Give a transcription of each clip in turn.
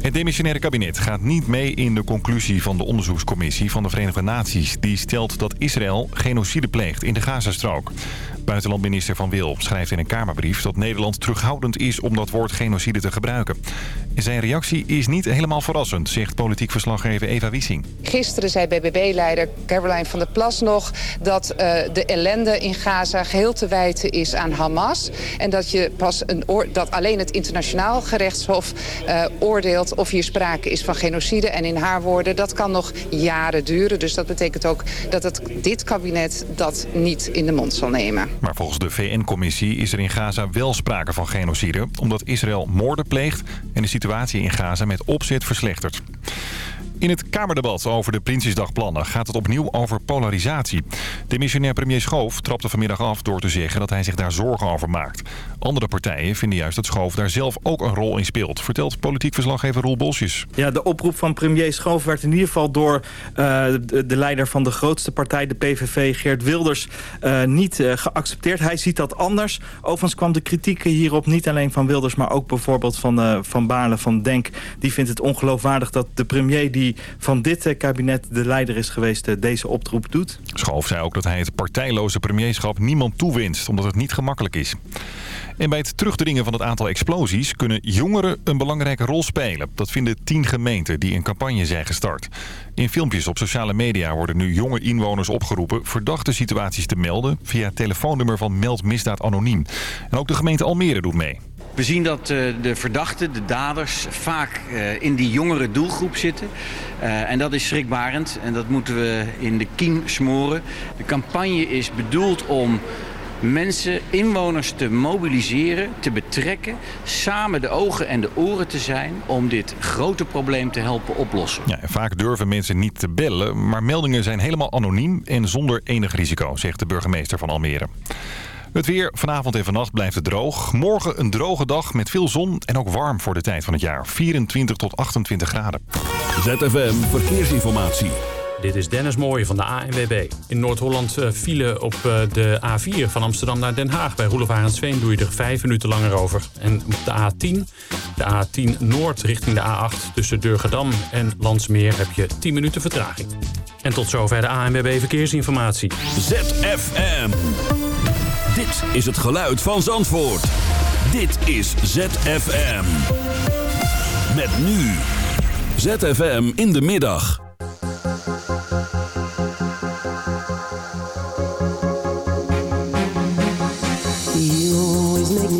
Het demissionaire kabinet gaat niet mee in de conclusie van de onderzoekscommissie van de Verenigde Naties. Die stelt dat Israël genocide pleegt in de Gazastrook. Buitenlandminister Van Wil schrijft in een Kamerbrief dat Nederland terughoudend is om dat woord genocide te gebruiken. zijn reactie is niet helemaal verrassend, zegt politiek verslaggever Eva Wissing. Gisteren zei BBB-leider Caroline van der Plas nog dat uh, de ellende in Gaza geheel te wijten is aan Hamas. En dat, je pas een dat alleen het internationaal gerechtshof uh, oordeelt of hier sprake is van genocide. En in haar woorden, dat kan nog jaren duren. Dus dat betekent ook dat het, dit kabinet dat niet in de mond zal nemen. Maar volgens de VN-commissie is er in Gaza wel sprake van genocide... omdat Israël moorden pleegt en de situatie in Gaza met opzet verslechtert. In het Kamerdebat over de Prinsjesdagplannen gaat het opnieuw over polarisatie. De missionair premier Schoof trapte vanmiddag af door te zeggen dat hij zich daar zorgen over maakt. Andere partijen vinden juist dat Schoof daar zelf ook een rol in speelt, vertelt politiek verslaggever Roel Bosjes. Ja, de oproep van premier Schoof werd in ieder geval door uh, de, de, leider van de grootste partij, de PVV, Geert Wilders, uh, niet uh, geaccepteerd. Hij ziet dat anders. Overigens kwam de kritiek hierop niet alleen van Wilders, maar ook bijvoorbeeld van, van Baarle van Denk. Die vindt het ongeloofwaardig dat de premier die van dit eh, kabinet de leider is geweest... Eh, deze oproep doet. Schoof zei ook dat hij het partijloze premierschap niemand toewinst... omdat het niet gemakkelijk is. En bij het terugdringen van het aantal explosies kunnen jongeren een belangrijke rol spelen. Dat vinden tien gemeenten die een campagne zijn gestart. In filmpjes op sociale media worden nu jonge inwoners opgeroepen verdachte situaties te melden via het telefoonnummer van Meld Misdaad Anoniem. En ook de gemeente Almere doet mee. We zien dat uh, de verdachten, de daders, vaak uh, in die jongere doelgroep zitten. Uh, en dat is schrikbarend en dat moeten we in de kiem smoren. De campagne is bedoeld om mensen, inwoners te mobiliseren, te betrekken... samen de ogen en de oren te zijn om dit grote probleem te helpen oplossen. Ja, vaak durven mensen niet te bellen, maar meldingen zijn helemaal anoniem... en zonder enig risico, zegt de burgemeester van Almere. Het weer vanavond en vannacht blijft het droog. Morgen een droge dag met veel zon en ook warm voor de tijd van het jaar. 24 tot 28 graden. ZFM Verkeersinformatie. Dit is Dennis Mooij van de ANWB. In Noord-Holland uh, file op uh, de A4 van Amsterdam naar Den Haag. Bij Roelof Arendsveen doe je er vijf minuten langer over. En op de A10, de A10 Noord richting de A8... tussen Durgedam en Landsmeer heb je 10 minuten vertraging. En tot zover de ANWB Verkeersinformatie. ZFM. Dit is het geluid van Zandvoort. Dit is ZFM. Met nu. ZFM in de middag.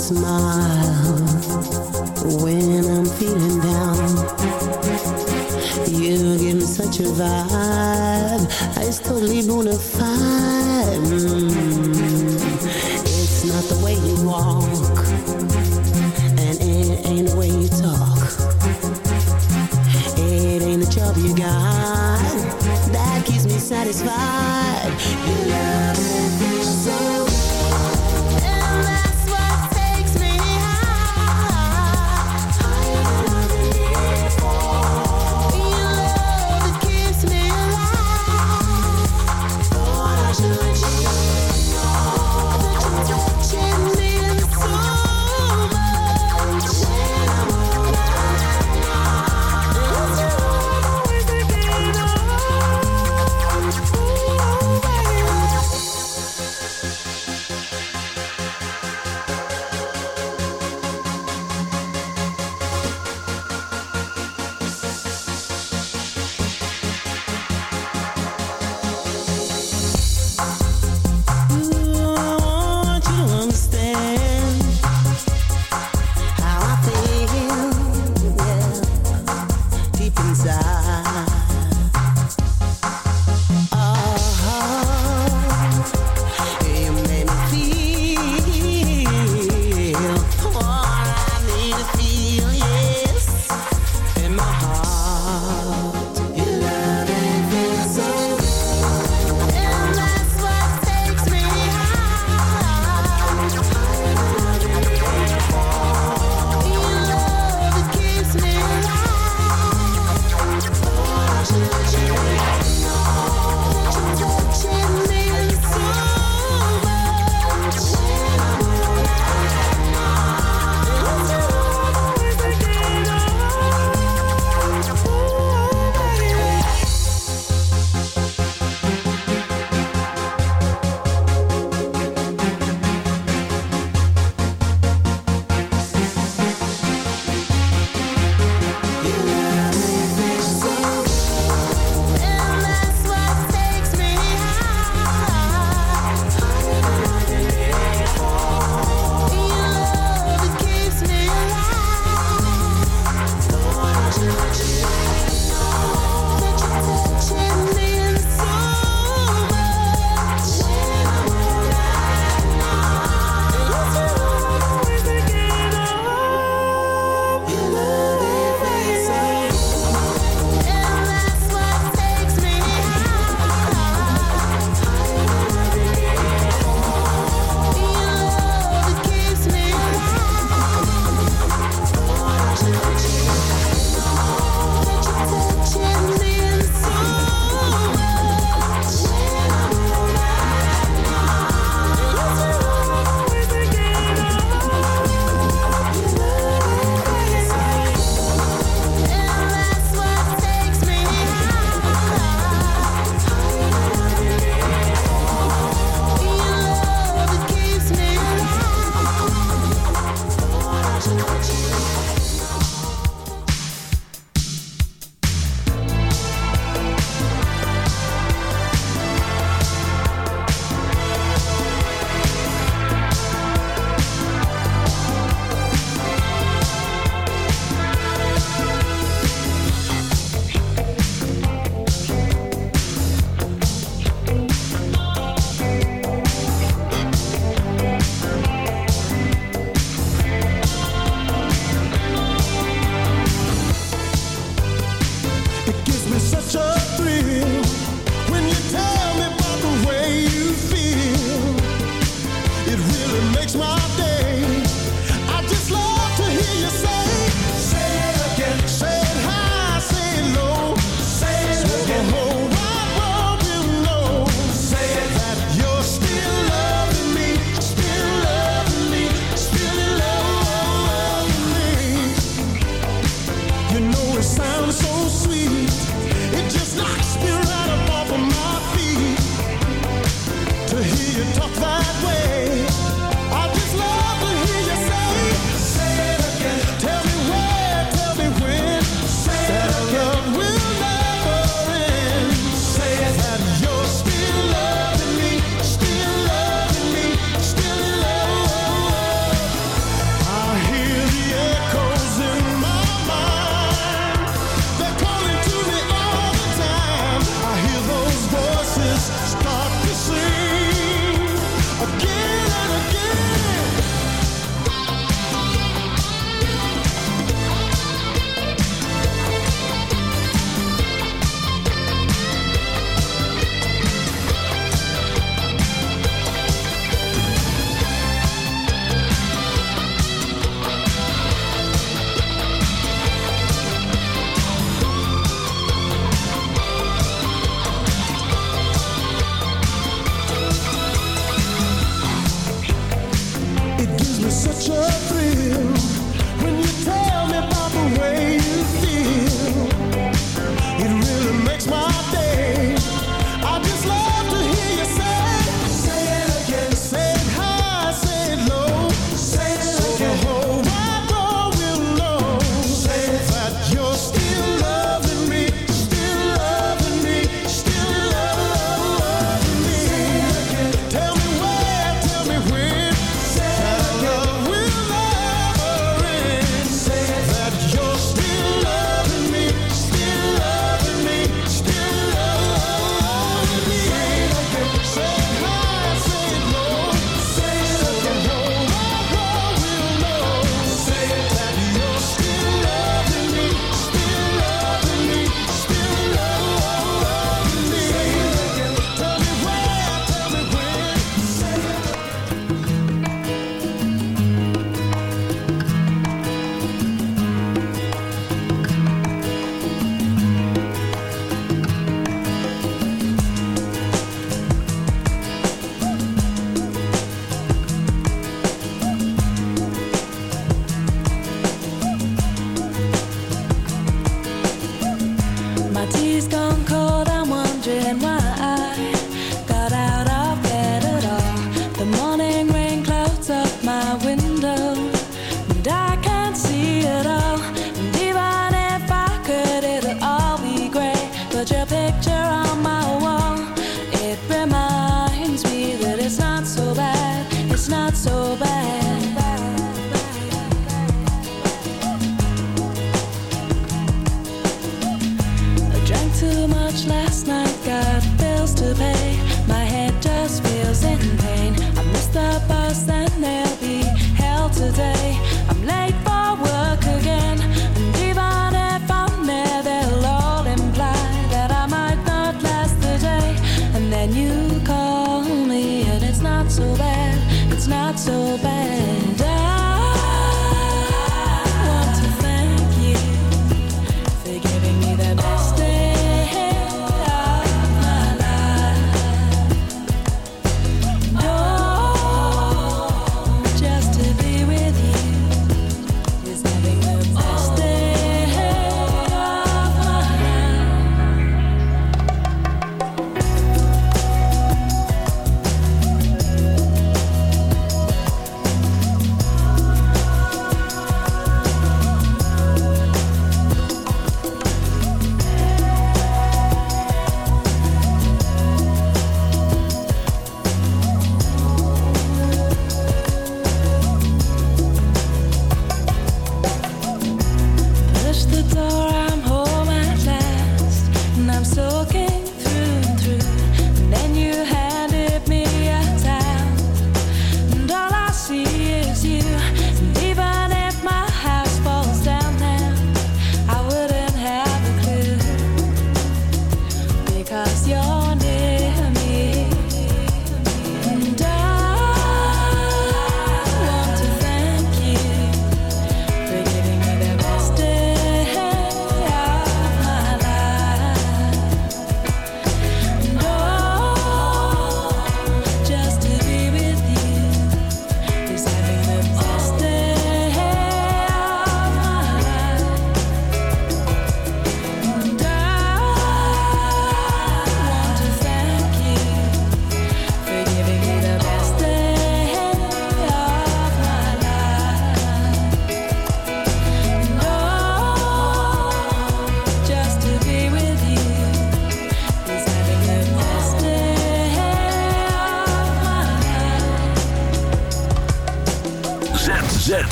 Smile. When I'm feeling down. You give me such a vibe. It's totally bona fide. It's not the way you walk, and it ain't the way you talk. It ain't the job you got that keeps me satisfied.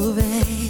away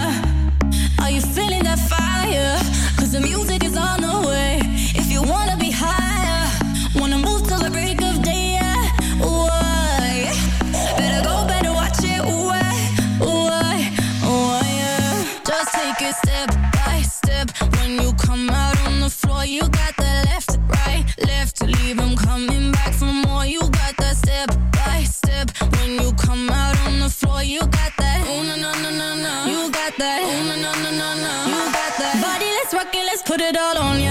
it all on you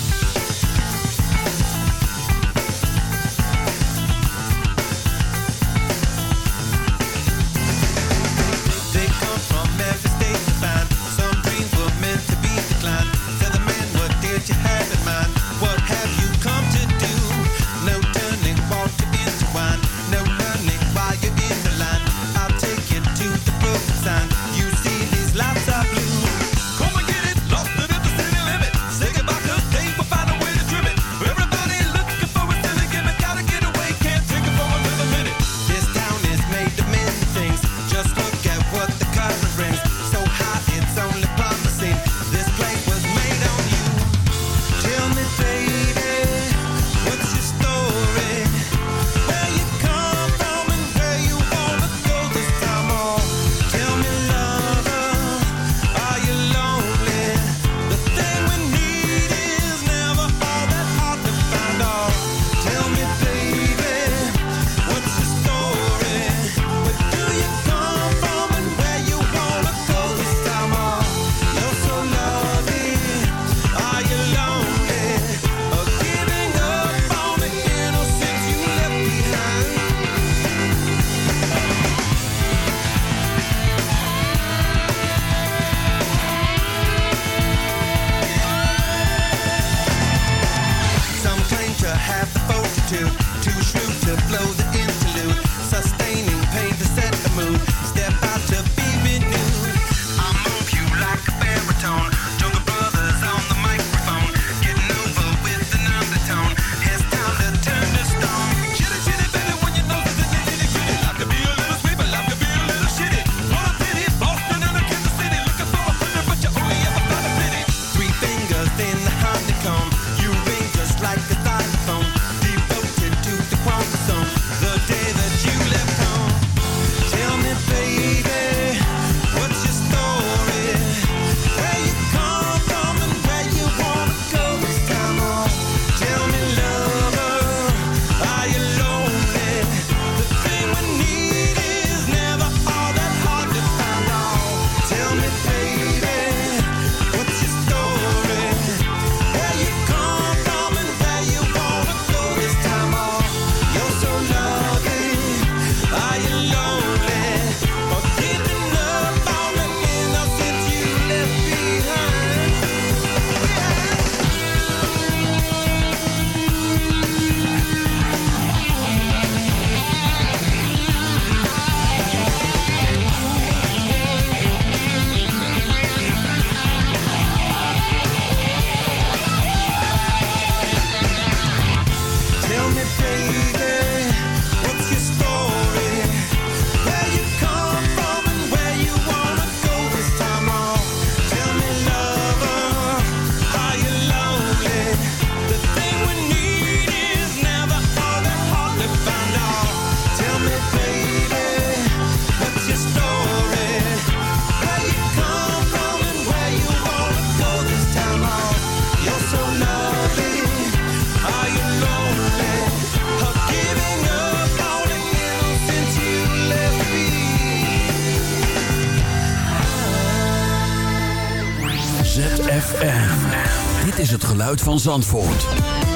Van Zandvoort.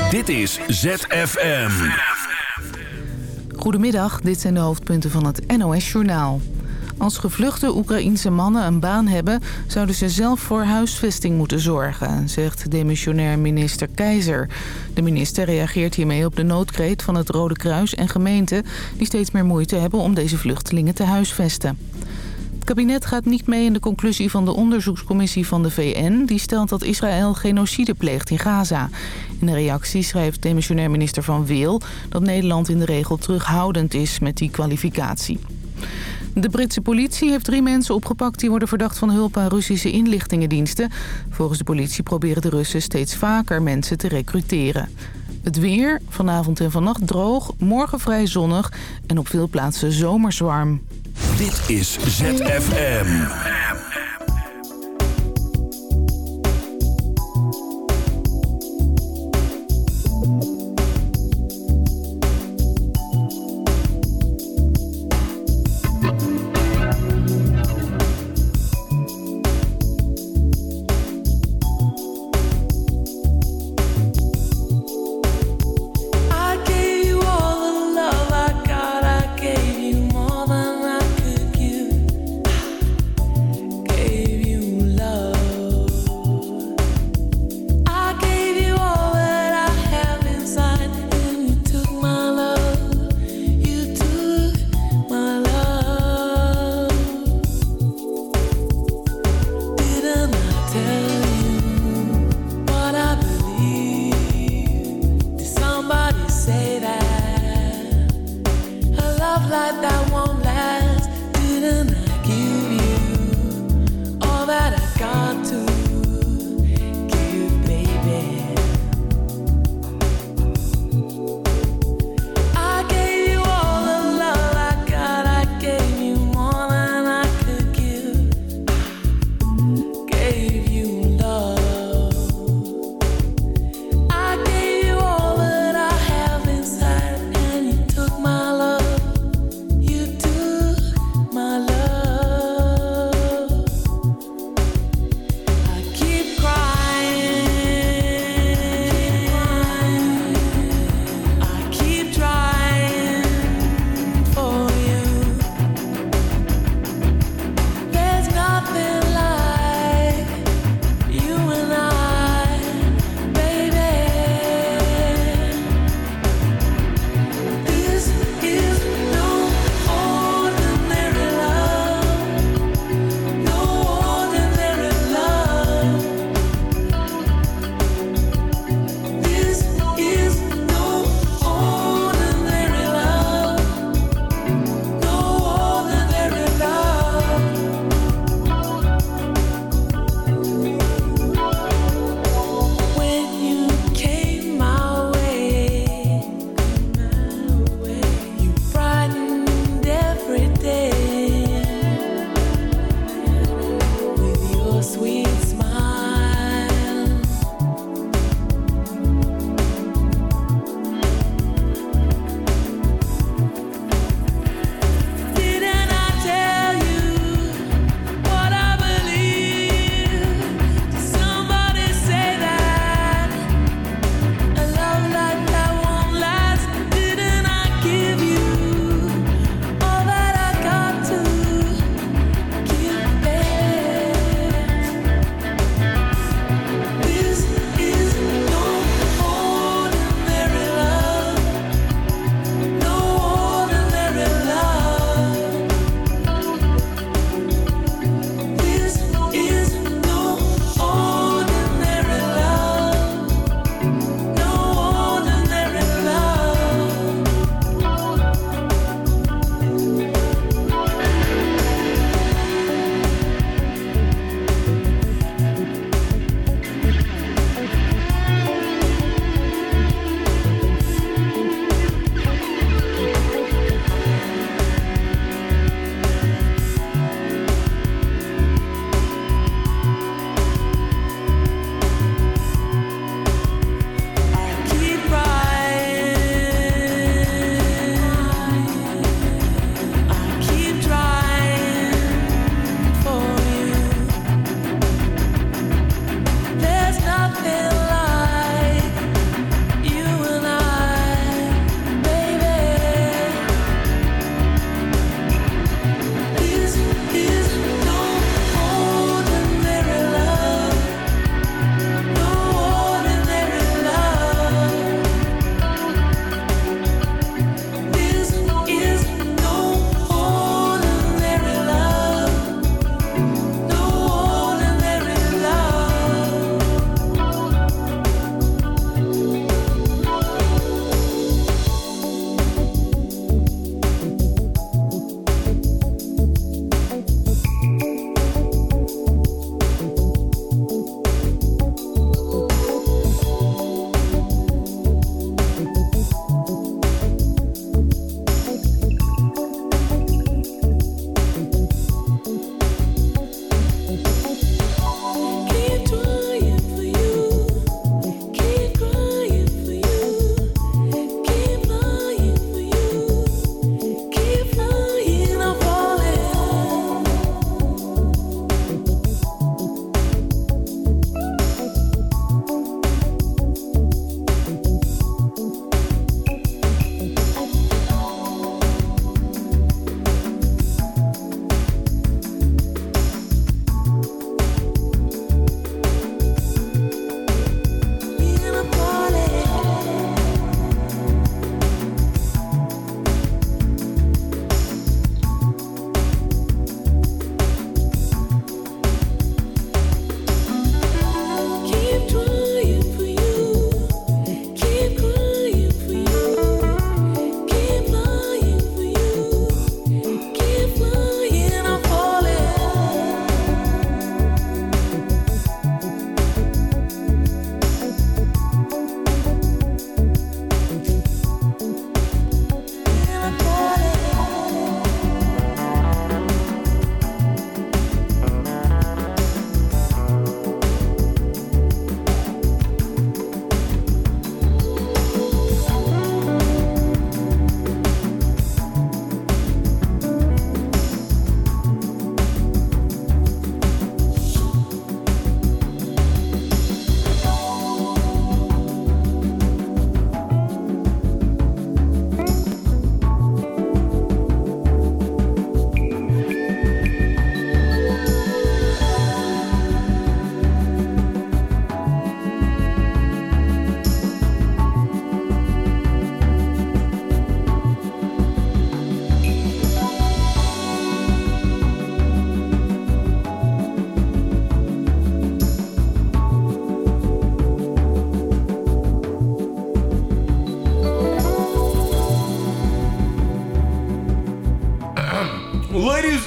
Dit is ZFM. Goedemiddag, dit zijn de hoofdpunten van het NOS-journaal. Als gevluchte Oekraïense mannen een baan hebben... zouden ze zelf voor huisvesting moeten zorgen, zegt demissionair minister Keizer. De minister reageert hiermee op de noodkreet van het Rode Kruis en gemeenten... die steeds meer moeite hebben om deze vluchtelingen te huisvesten. Kabinet gaat niet mee in de conclusie van de onderzoekscommissie van de VN... die stelt dat Israël genocide pleegt in Gaza. In een reactie schrijft demissionair minister Van Weel... dat Nederland in de regel terughoudend is met die kwalificatie. De Britse politie heeft drie mensen opgepakt... die worden verdacht van hulp aan Russische inlichtingendiensten. Volgens de politie proberen de Russen steeds vaker mensen te recruteren. Het weer, vanavond en vannacht droog, morgen vrij zonnig... en op veel plaatsen zomerswarm. Dit is ZFM.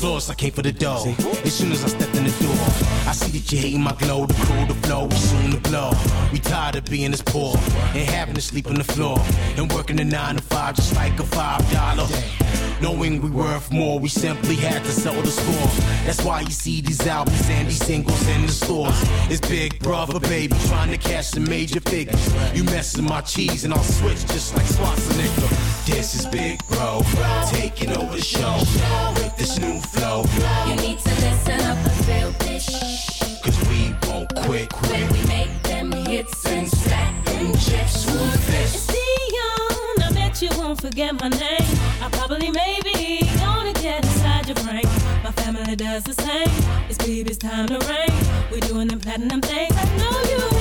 floor's I came for the dough. As soon as I stepped in the door, I see that you hating my glow. The cool, the flow, we soon to blow. We tired of being this poor and having to sleep on the floor and working a nine to five just like a five dollar. Knowing we worth more, we simply had to sell the score. That's why you see these albums and these singles in the stores. It's Big Brother, baby, trying to cash some major figures. You messing my cheese and I'll switch just like Schwarzenegger. This is Big Bro, taking over the show with this new flow. You need to listen up and feel this. Cause we won't quit. When we make them hits forget my name. I probably maybe gonna get inside your brain. My family does the same. It's baby's time to reign. We're doing them platinum things. I know you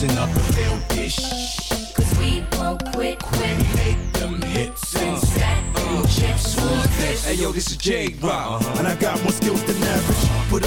listen up and feel this. Cause we won't quit, quit. Make them hits and stack them chips. Who's uh. this? Hey yo, this is J Rock, uh-huh. and I got more skills than average.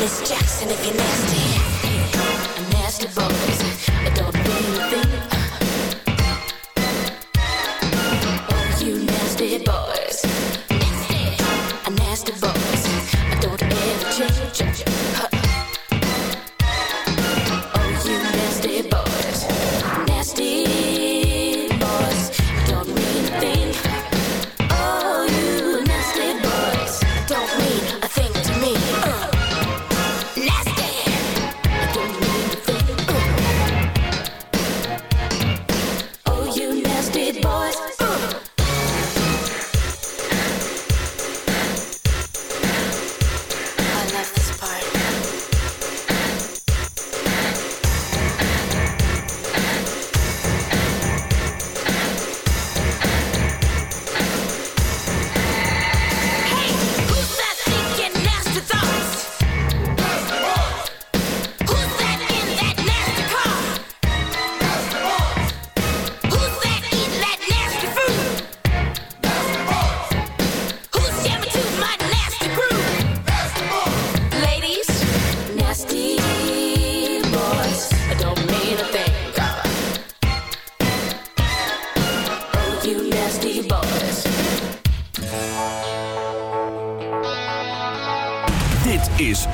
Miss Jackson if you're nasty. A nasty boy.